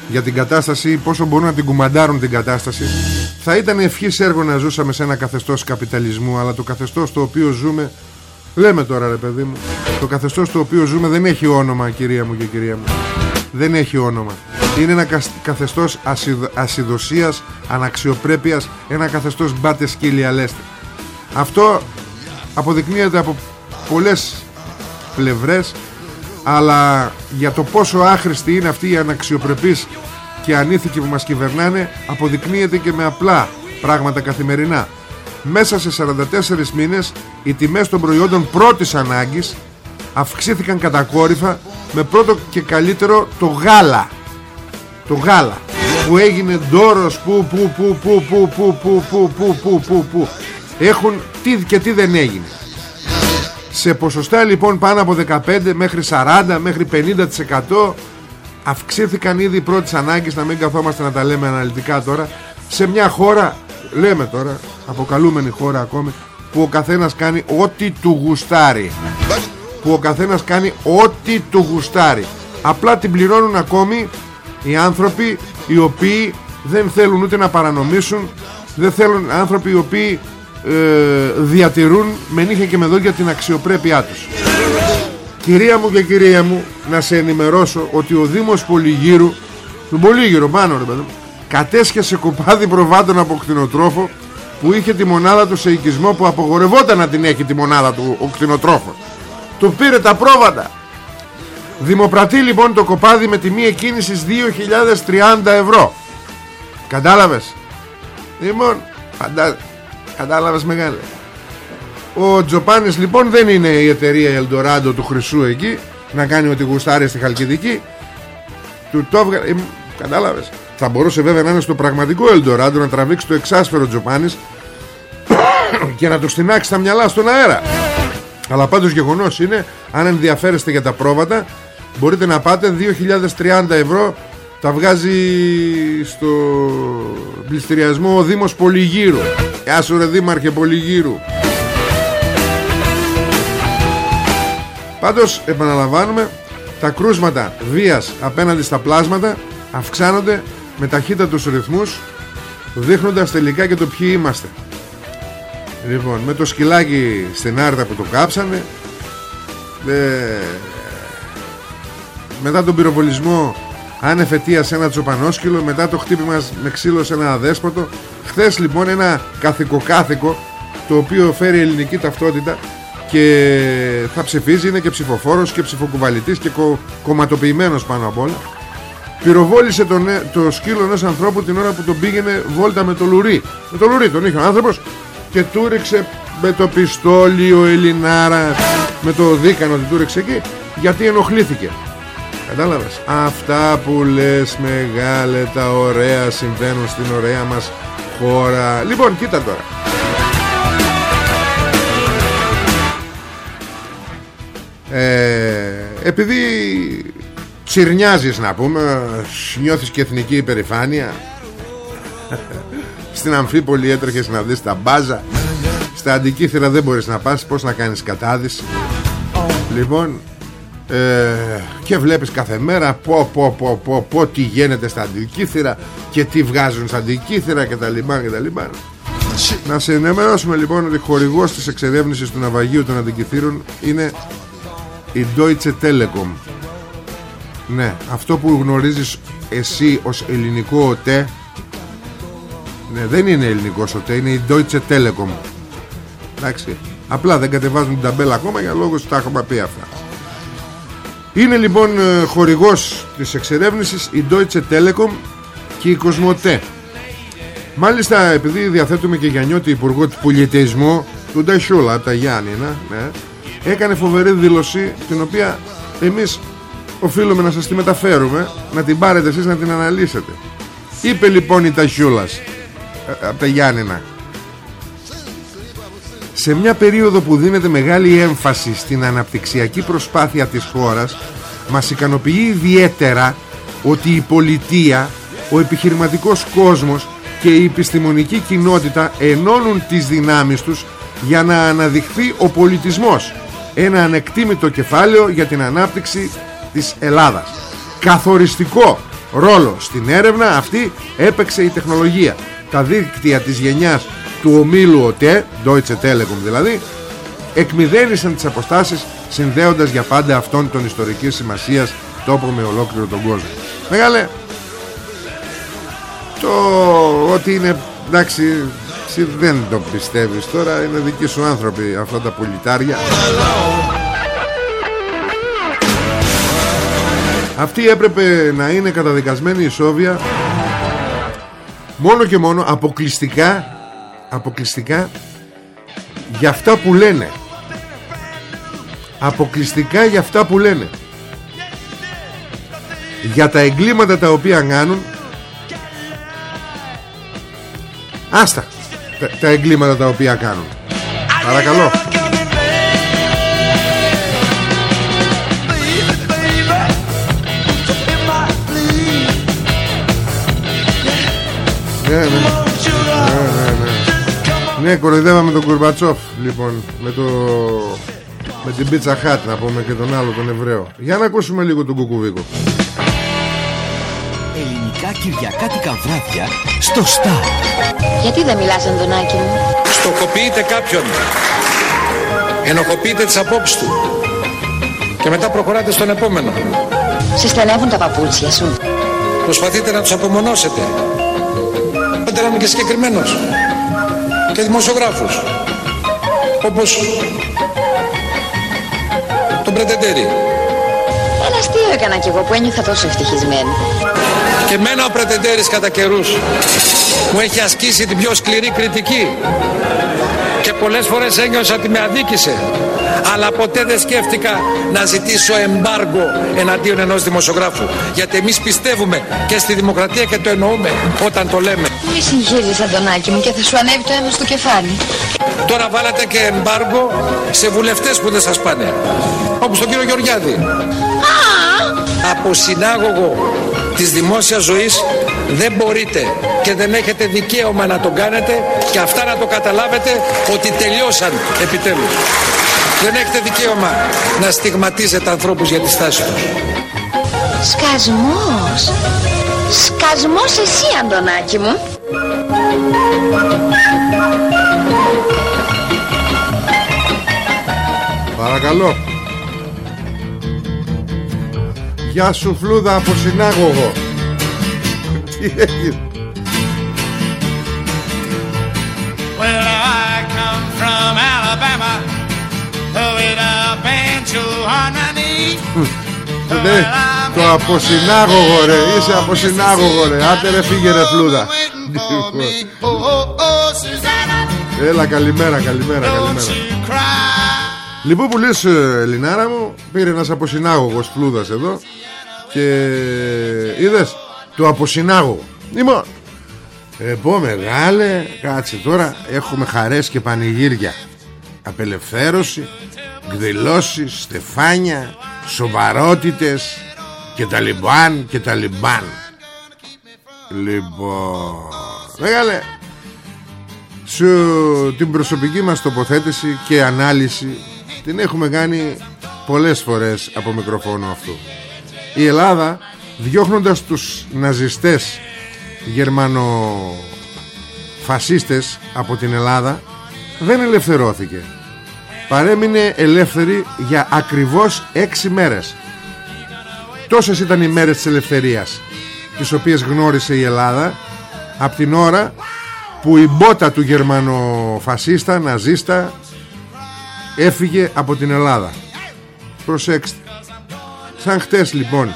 για την κατάσταση πόσο μπορούν να την κουμαντάρουν την κατάσταση θα ήταν ευχής έργο να ζούσαμε σε ένα καθεστώς καπιταλισμού αλλά το καθεστώς το οποίο ζούμε λέμε τώρα ρε παιδί μου. Το καθεστώς το οποίο ζούμε δεν έχει όνομα κυρία μου και κυρία μου. Δεν έχει όνομα. Είναι ένα κασ- καθεστώς ασυδ, ασυδοσίας αναξιοπρέπειας ένα καθεστώς μπάτε σκύλια λέστε αυτό αποδεικνύεται από πολλές πλευρές αλλά για το πόσο άχρηστη είναι αυτή η αναξιοπρεπής και ανήθικη που μας κυβερνάνε αποδεικνύεται και με απλά πράγματα καθημερινά μέσα σε 44 μήνες οι τιμές των προϊόντων πρώτης ανάγκης αυξήθηκαν κατακόρυφα με πρώτο και καλύτερο το γάλα το γάλα που έγινε ντόρος που που που που που που που που που που που που έχουν τι και τι δεν έγινε σε ποσοστά λοιπόν πάνω από 15 μέχρι 40 μέχρι 50% αυξήθηκαν ήδη οι πρώτες ανάγκες να μην καθόμαστε να τα λέμε αναλυτικά τώρα σε μια χώρα λέμε τώρα αποκαλούμενη χώρα ακόμη που ο καθένας κάνει ό,τι του γουστάρει. Που ο καθένας κάνει ό,τι του γουστάρει. Απλά την πληρώνουν ακόμη οι άνθρωποι οι οποίοι δεν θέλουν ούτε να παρανομήσουν δεν θέλουν άνθρωποι οι οποίοι ε, διατηρούν με νύχια και με δόντια την αξιοπρέπειά τους. Κυρία μου και κυρία μου να σε ενημερώσω ότι ο Δήμος Πολυγύρου τον Πολύγυρο πάνω ρε παιδί μου, κατέσχεσε κοπάδι προβάτων από κτηνοτρόφο που είχε τη μονάδα του σε οικισμό που απογορευόταν να την έχει τη μονάδα του ο κτηνοτρόφος. Του πήρε τα πρόβατα. Δημοπρατεί λοιπόν το κοπάδι με τιμή εκκίνησης 2.030 ευρώ. Κατάλαβες; Λοιπόν φαντα... Κατάλαβες μεγάλε. Ο Τζοπάνης λοιπόν δεν είναι η εταιρεία Eldorado του Χρυσού εκεί Να κάνει ότι γουστάρει στη Χαλκιδική. Του το έβγαλε ε, Κατάλαβες; Θα μπορούσε βέβαια να είναι στο πραγματικό Eldorado Να τραβήξει το εξάσφαιρο Τζοπάνης Και να του στυνάξει τα μυαλά στον αέρα. Αλλά πάντως γεγονός είναι Αν ενδιαφέρεστε για τα πρόβατα Μπορείτε να πάτε 2.030 ευρώ Τα βγάζει στο πληστηριασμό Ο Δήμος Πολυγύρου. Γεια σου ρε Δήμαρχε Πολυγύρου. Πάντως επαναλαμβάνουμε Τα κρούσματα βίας απέναντι στα πλάσματα Αυξάνονται με ταχύτατους ρυθμούς Δείχνοντας τελικά και το ποιοι είμαστε. Λοιπόν με το σκυλάκι στην άρτα που το κάψανε ε, μετά τον πυροβολισμό άνευ σε ένα τσοπανόσκυλο μετά το χτύπημα με ξύλο σε ένα αδέσποτο. Χθες λοιπόν ένα καθηκοκάθηκο το οποίο φέρει ελληνική ταυτότητα και θα ψηφίζει είναι και ψηφοφόρος και ψηφοκουβαλητής και κο, κομματοποιημένος πάνω απ' όλα πυροβόλησε τον, το σκύλο ενός ανθρώπου την ώρα που τον πήγαινε βόλτα με το λουρί. Με το λουρί τον είχε ο άνθρωπος και του ρίξε με το πιστόλι ο Ελληνάρας. Με το δίκανο ότι του ρίξε εκεί γιατί ενοχλήθηκε. Κατάλαβες; Αυτά που λες μεγάλε τα ωραία συμβαίνουν στην ωραία μας χώρα. Λοιπόν κοίτα τώρα. Ε, Επειδή τσιρνιάζεις να πούμε. Νιώθεις και εθνική υπερηφάνεια. Στην Αμφίπολη έτρεχες να δεις τα μπάζα. Στα αντικήθυρα δεν μπορείς να πας. Πώς να κάνεις κατάδυση. Λοιπόν ε, και βλέπεις κάθε μέρα πω πω πω πω πω τι γίνεται στα αντικήθυρα και τι βγάζουν στα αντικήθυρα και τα λοιπά και τα λοιπά. Να σε ενημερώσουμε λοιπόν ότι χορηγός της εξερεύνησης του ναυαγίου των αντικηθύρων είναι η Deutsche Telekom ναι, αυτό που γνωρίζεις εσύ ως ελληνικό ΟΤΕ ναι, δεν είναι ελληνικό ΟΤΕ, είναι η Deutsche Telekom εντάξει, απλά δεν κατεβάζουν την ταμπέλα ακόμα για λόγους που τα έχουμε πει αυτά είναι λοιπόν ε, χορηγός της εξερεύνησης η Deutsche Telekom και η Κοσμοτέ. Μάλιστα επειδή διαθέτουμε και Γιαννιώτη υπουργό του πολιτισμού του Νταϊσούλα από τα Γιάννηνα ναι, έκανε φοβερή δήλωση την οποία εμείς οφείλουμε να σας τη μεταφέρουμε να την πάρετε εσείς να την αναλύσετε. Είπε λοιπόν η Ταϊσούλας ε, από τα Γιάννηνα σε μια περίοδο που δίνεται μεγάλη έμφαση στην αναπτυξιακή προσπάθεια της χώρας μας ικανοποιεί ιδιαίτερα ότι η πολιτεία, ο επιχειρηματικός κόσμος και η επιστημονική κοινότητα ενώνουν τις δυνάμεις τους για να αναδειχθεί ο πολιτισμός ένα ανεκτήμητο κεφάλαιο για την ανάπτυξη της Ελλάδας. Καθοριστικό ρόλο στην έρευνα αυτή έπαιξε η τεχνολογία. Τα δίκτυα της γενιάς του ομίλου ΟΤΕ Deutsche Telekom δηλαδή εκμυδένισαν τις αποστάσεις συνδέοντας για πάντα αυτόν τον ιστορικής σημασίας τόπο με ολόκληρο τον κόσμο. Μεγάλε το ότι είναι εντάξει εσύ δεν το πιστεύεις τώρα είναι δικοί σου άνθρωποι αυτά τα πολιτάρια Αυτή έπρεπε να είναι καταδικασμένη η Σόβια μόνο και μόνο αποκλειστικά αποκλειστικά για αυτά που λένε. Αποκλειστικά για αυτά που λένε. Για τα εγκλήματα τα οποία κάνουν. Άστα τα, τα εγκλήματα τα οποία κάνουν. Παρακαλώ Ναι, ναι. Ναι, ναι, ναι. Ναι, κοροϊδεύαμε τον Κουρμπατσόφ Λοιπόν, με το... Με την πίτσα χάτ να πούμε και τον άλλο τον Εβραίο Για να ακούσουμε λίγο τον Κουκουβίκο Ελληνικά κυριακάτικα βράδια στο Star. Γιατί δεν μιλάς Αντωνάκη μου; Στοχοποιείτε κάποιον. Ενοχοποιείτε τις απόψεις του. Και μετά προχωράτε στον επόμενο. Σε στενεύουν τα παπούτσια σου Προσπαθείτε να τους απομονώσετε. Άντε να είμαι και συγκεκριμένος. Και δημοσιογράφους. Όπως τον Πρετεντέρη. Ένα αστείο έκανα κι εγώ που ένιωθα τόσο ευτυχισμένη Και μένα ο Πρετεντέρης κατά καιρούς μου έχει ασκήσει την πιο σκληρή κριτική. Και πολλές φορές ένιωσα ότι με αδίκησε. Αλλά ποτέ δεν σκέφτηκα να ζητήσω εμπάργο εναντίον ενός δημοσιογράφου. Γιατί εμείς πιστεύουμε και στη δημοκρατία και το εννοούμε όταν το λέμε. Μη συγχύζεις Αντωνάκη μου και θα σου ανέβει το αίμα στο κεφάλι Τώρα βάλατε και εμπάργο σε βουλευτές που δεν σας πάνε. Όπως τον κύριο Γεωργιάδη. Από συνάγωγο της δημόσιας ζωής δεν μπορείτε και δεν έχετε δικαίωμα να το κάνετε και αυτά να το καταλάβετε ότι τελειώσαν επιτέλους. Δεν έχετε δικαίωμα να στιγματίζετε ανθρώπους για τη στάση τους. Σκασμός Σκασμός εσύ Αντωνάκη μου Παρακαλώ. Γεια σου φλούδα από συνάγωγο. Τι έγινε; Well, I come from Alabama with a banjo on my knee. Ναι, το αποσυνάγωγο ρε. Είσαι αποσυνάγωγο ρε. Άντε ρε φύγε ρε φλούδα Waiting for me. Oh, oh, oh, Susanna, Έλα καλημέρα καλημέρα don't καλημέρα. you cry. Λοιπόν που λες ε, Ελληνάρα μου Πήρε ένας αποσυνάγωγος φλούδας εδώ Και είδες Το αποσυνάγωγο. Λοιπόν ε, πω μεγάλε Κάτσε τώρα Έχουμε χαρές και πανηγύρια. Απελευθέρωση Εκδηλώσεις Στεφάνια Σοβαρότητες Και τα λιμπάν Και τα λιμπάν Λοιπόν Μεγάλε σου την προσωπική μας τοποθέτηση και ανάλυση την έχουμε κάνει πολλές φορές από μικροφόνο αυτού. Η Ελλάδα διώχνοντας τους ναζιστές γερμανοφασίστες από την Ελλάδα δεν ελευθερώθηκε. Παρέμεινε ελεύθερη για ακριβώς έξι μέρες. Τόσες ήταν οι μέρες της ελευθερίας τις οποίες γνώρισε η Ελλάδα από την ώρα που η μπότα του γερμανοφασίστα, ναζίστα έφυγε από την Ελλάδα. Προσέξτε. Σαν χτες λοιπόν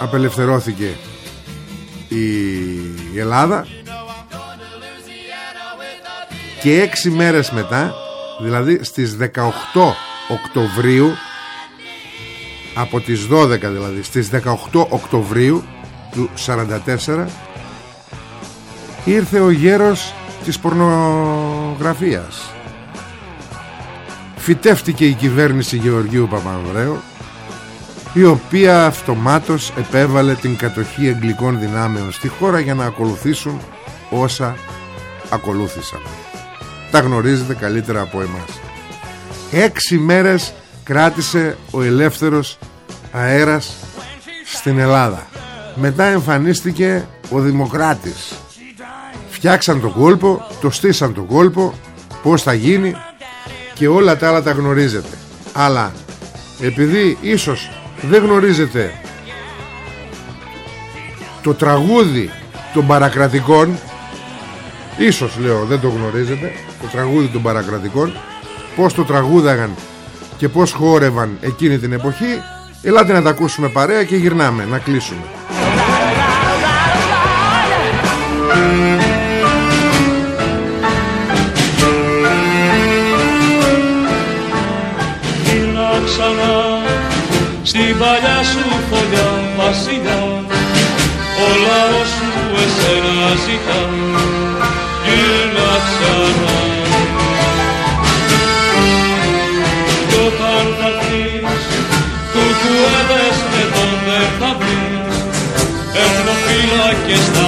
απελευθερώθηκε η Ελλάδα και έξι μέρες μετά δηλαδή στις 18 Οκτωβρίου από τις 12 δηλαδή στις 18 Οκτωβρίου του 44 ήρθε ο γέρος της πορνογραφίας. Φυτεύτηκε η κυβέρνηση Γεωργίου Παπανδρέου η οποία αυτομάτως επέβαλε την κατοχή εγγλικών δυνάμεων στη χώρα για να ακολουθήσουν όσα ακολούθησαν. Τα γνωρίζετε καλύτερα από εμάς. Έξι μέρες κράτησε ο ελεύθερος αέρας στην Ελλάδα. Μετά εμφανίστηκε ο Δημοκράτης. Φτιάξαν τον κόλπο το στήσαν τον κόλπο πως θα γίνει και όλα τα άλλα τα γνωρίζετε. Αλλά επειδή ίσως δεν γνωρίζετε το τραγούδι των παρακρατικών ίσως λέω δεν το γνωρίζετε το τραγούδι των παρακρατικών πως το τραγούδαγαν και πως χόρευαν εκείνη την εποχή. Ελάτε να τα ακούσουμε παρέα και γυρνάμε να κλείσουμε. Μίλα ξανά στην παλιά σου φωλιά βασιλιά ο λαός σου εσένα ζητά. Γύρνα ξανά εθνοφύλακες θα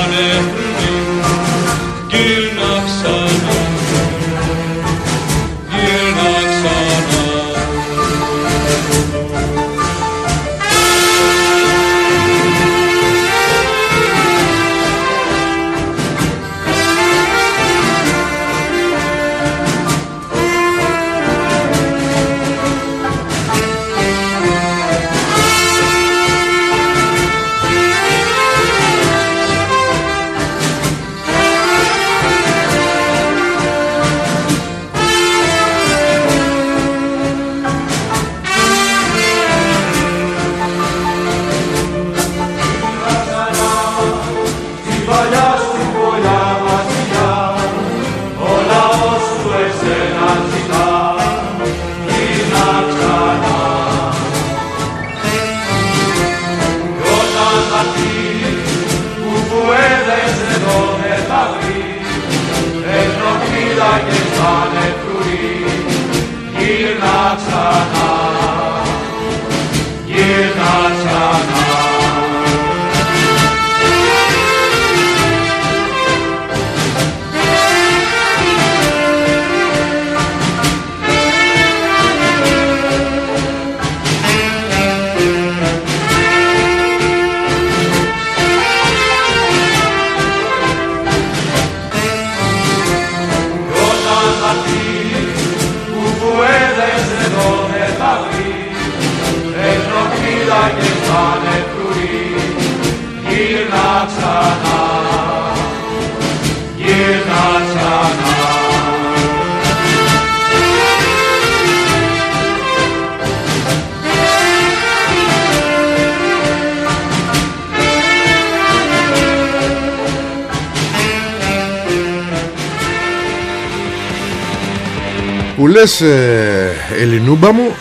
Που λες ε, Ελληνούμπα μου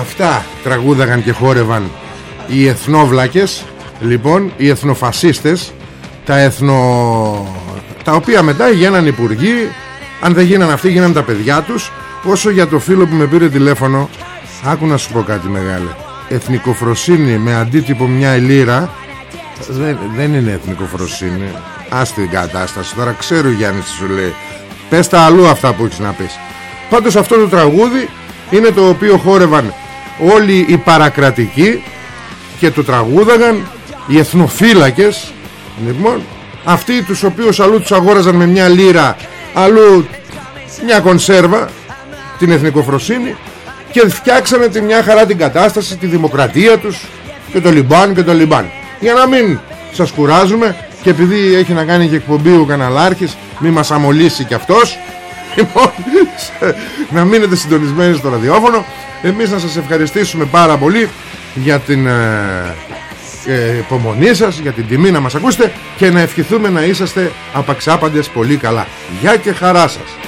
Αυτά τραγούδαγαν και χόρευαν Οι εθνόβλακες Λοιπόν οι εθνοφασίστες Τα εθνο... Τα οποία μετά γίναν υπουργοί Αν δεν γίναν αυτοί γίναν τα παιδιά τους. Όσο για το φίλο που με πήρε τηλέφωνο Άκου να σου πω κάτι μεγάλε. Εθνικοφροσύνη με αντίτυπο μια λίρα δεν, δεν είναι εθνικοφροσύνη. Ας την κατάσταση. Τώρα ξέρω Γιάννη τι σου λέει. Πες τα αλλού αυτά που έχεις να πεις Πάντως αυτό το τραγούδι είναι το οποίο χόρευαν όλοι οι παρακρατικοί και το τραγούδαγαν οι εθνοφύλακες λοιπόν αυτοί τους οποίους αλλού τους αγόραζαν με μια λίρα αλλού μια κονσέρβα την εθνικοφροσύνη και φτιάξανε τη μια χαρά την κατάσταση τη δημοκρατία τους και το λιμπάν και το λιμπάν. Για να μην σας κουράζουμε και επειδή έχει να κάνει και εκπομπή ο καναλάρχης μην μας αμολύσει κι αυτός Λοιπόν, να μείνετε συντονισμένοι στο ραδιόφωνο. Εμείς να σας ευχαριστήσουμε πάρα πολύ Για την ε, ε, υπομονή σας Για την τιμή να μας ακούσετε Και να ευχηθούμε να είσαστε απαξάπαντες πολύ καλά. Γεια και χαρά σας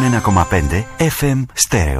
101,5 FM Στέρεο